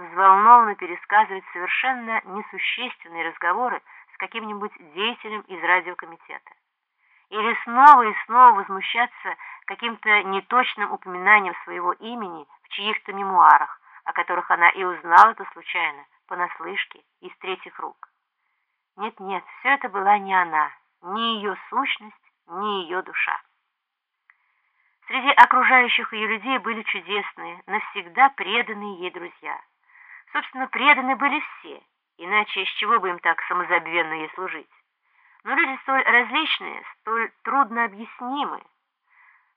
взволнованно пересказывать совершенно несущественные разговоры с каким-нибудь деятелем из радиокомитета. Или снова и снова возмущаться каким-то неточным упоминанием своего имени в чьих-то мемуарах, о которых она и узнала это случайно, понаслышке, из третьих рук. Нет-нет, все это была не она, ни ее сущность, ни ее душа. Среди окружающих ее людей были чудесные, навсегда преданные ей друзья. Собственно, преданы были все, иначе с чего бы им так самозабвенно ей служить? Но люди столь различные, столь трудно объяснимы.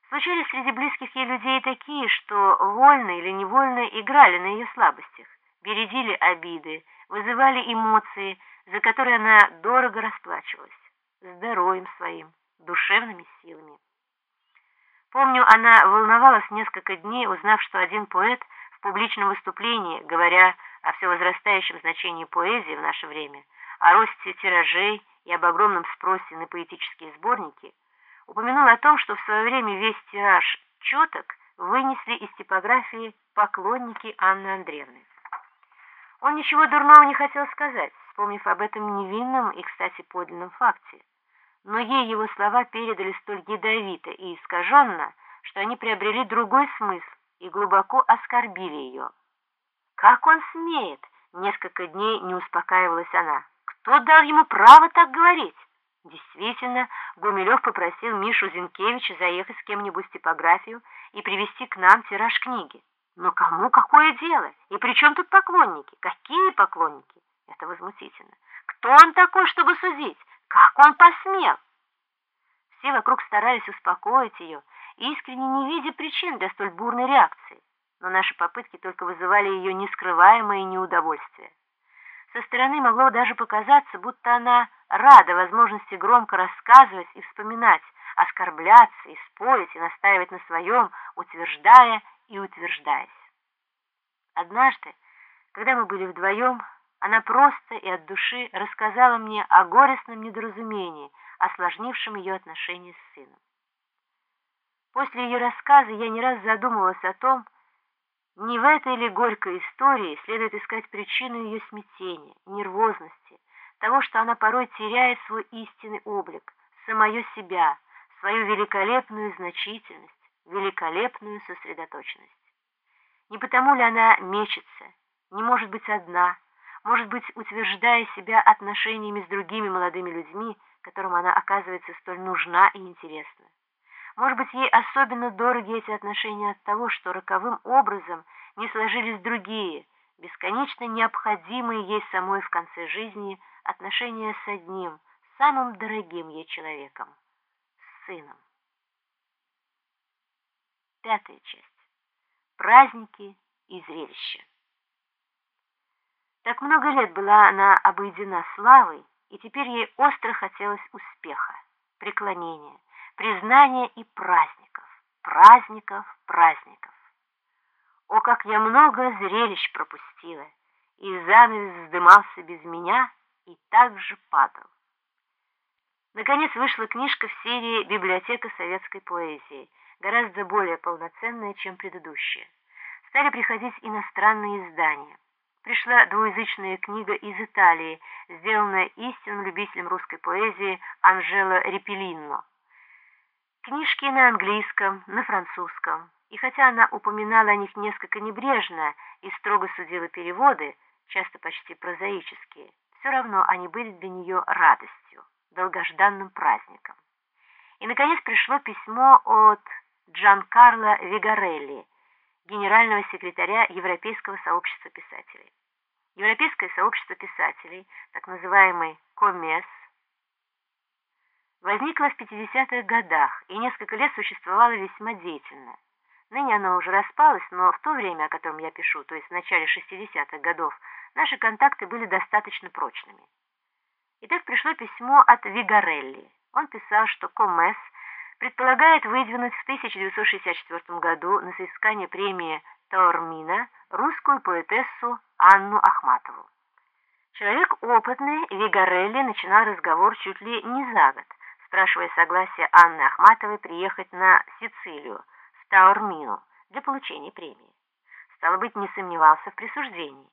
Случались среди близких ей людей такие, что вольно или невольно играли на ее слабостях, бередили обиды, вызывали эмоции, за которые она дорого расплачивалась, здоровьем своим, душевными силами. Помню, она волновалась несколько дней, узнав, что один поэт публичном выступлении, говоря о все возрастающем значении поэзии в наше время, о росте тиражей и об огромном спросе на поэтические сборники, упомянул о том, что в свое время весь тираж четок вынесли из типографии поклонники Анны Андреевны. Он ничего дурного не хотел сказать, вспомнив об этом невинном и, кстати, подлинном факте но ей его слова передали столь ядовито и искаженно, что они приобрели другой смысл и глубоко оскорбили ее. «Как он смеет?» — несколько дней не успокаивалась она. «Кто дал ему право так говорить?» Действительно, Гумилев попросил Мишу Зинкевича заехать с кем-нибудь в типографию и привезти к нам тираж книги. Но кому какое дело? И при чем тут поклонники? Какие поклонники? Это возмутительно. Кто он такой, чтобы судить? Как он посмел? Все вокруг старались успокоить ее, искренне не видя причин для столь бурной реакции, но наши попытки только вызывали ее нескрываемое неудовольствие. Со стороны могло даже показаться, будто она рада возможности громко рассказывать и вспоминать, оскорбляться и спорить и настаивать на своем, утверждая и утверждаясь. Однажды, когда мы были вдвоем, она просто и от души рассказала мне о горестном недоразумении, осложнившем ее отношения с сыном. После ее рассказа я не раз задумывалась о том, не в этой ли горькой истории следует искать причину ее смятения, нервозности, того, что она порой теряет свой истинный облик, самое себя, свою великолепную значительность, великолепную сосредоточенность. Не потому ли она мечется, не может быть одна, может быть, утверждая себя отношениями с другими молодыми людьми, которым она оказывается столь нужна и интересна. Может быть, ей особенно дороги эти отношения от того, что роковым образом не сложились другие, бесконечно необходимые ей самой в конце жизни отношения с одним, самым дорогим ей человеком, с сыном. Пятая часть. Праздники и зрелища. Так много лет была она обойдена славой, и теперь ей остро хотелось успеха, преклонения, признания и праздников, праздников, праздников. О, как я много зрелищ пропустила, и занавес вздымался без меня и так же падал. Наконец вышла книжка в серии «Библиотека советской поэзии», гораздо более полноценная, чем предыдущая. Стали приходить иностранные издания пришла двуязычная книга из Италии, сделанная истинным любителем русской поэзии Анжело Репелинно. Книжки на английском, на французском, и хотя она упоминала о них несколько небрежно и строго судила переводы, часто почти прозаические, все равно они были для нее радостью, долгожданным праздником. И, наконец, пришло письмо от Джанкарло Вигарелли, генерального секретаря Европейского сообщества писателей. Европейское сообщество писателей, так называемый КОМЕС, возникло в 50-х годах и несколько лет существовало весьма деятельно. Ныне оно уже распалось, но в то время, о котором я пишу, то есть в начале 60-х годов, наши контакты были достаточно прочными. Итак, пришло письмо от Вигарелли. Он писал, что КОМЕС – предполагает выдвинуть в 1964 году на соискание премии Таурмина русскую поэтессу Анну Ахматову. Человек опытный, Вигарелли начинал разговор чуть ли не за год, спрашивая согласие Анны Ахматовой приехать на Сицилию, в Таурмину, для получения премии. стало быть, не сомневался в присуждении.